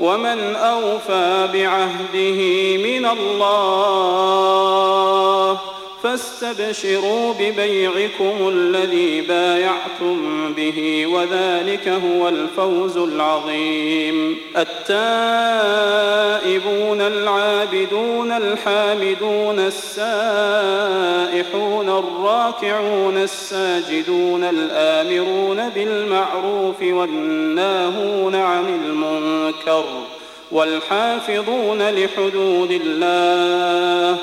ومن أوفى بعهده من الله فاستبشروا ببيعكم الذي بايعتم به وذلك هو الفوز العظيم. التائبون العابدون الحامدون السائحون الراكعون الساجدون الآمرون بالمعروف والناهون عن المنكر والحافظون لحدود الله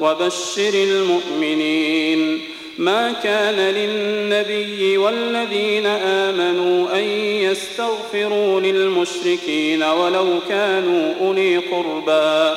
وبشر المؤمنين ما كان للنبي والذين آمنوا أن يستغفروا للمشركين ولو كانوا أولي قربى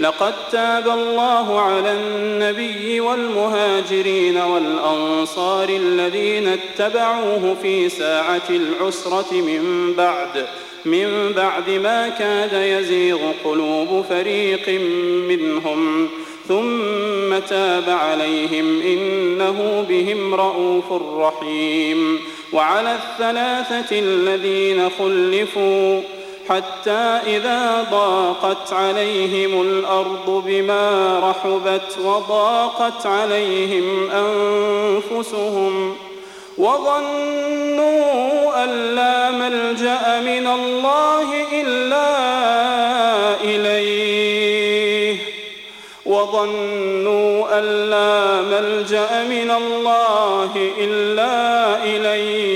لقد تاب الله على النبي والمهاجرين والأنصار الذين اتبعوه في ساعة العسرة من بعد من بعد ما كاد يزيغ قلوب فريق منهم. ثم تاب عليهم إنه بهم رءوف رحيم. وعلى الثلاثة الذين خلفوا حتى إذا ضاقت عليهم الأرض بما رحبت وضاقت عليهم أنفسهم وظنوا أن لا ملجأ من الله إلا إليه وظنوا أن لا ملجأ من الله إلا إليه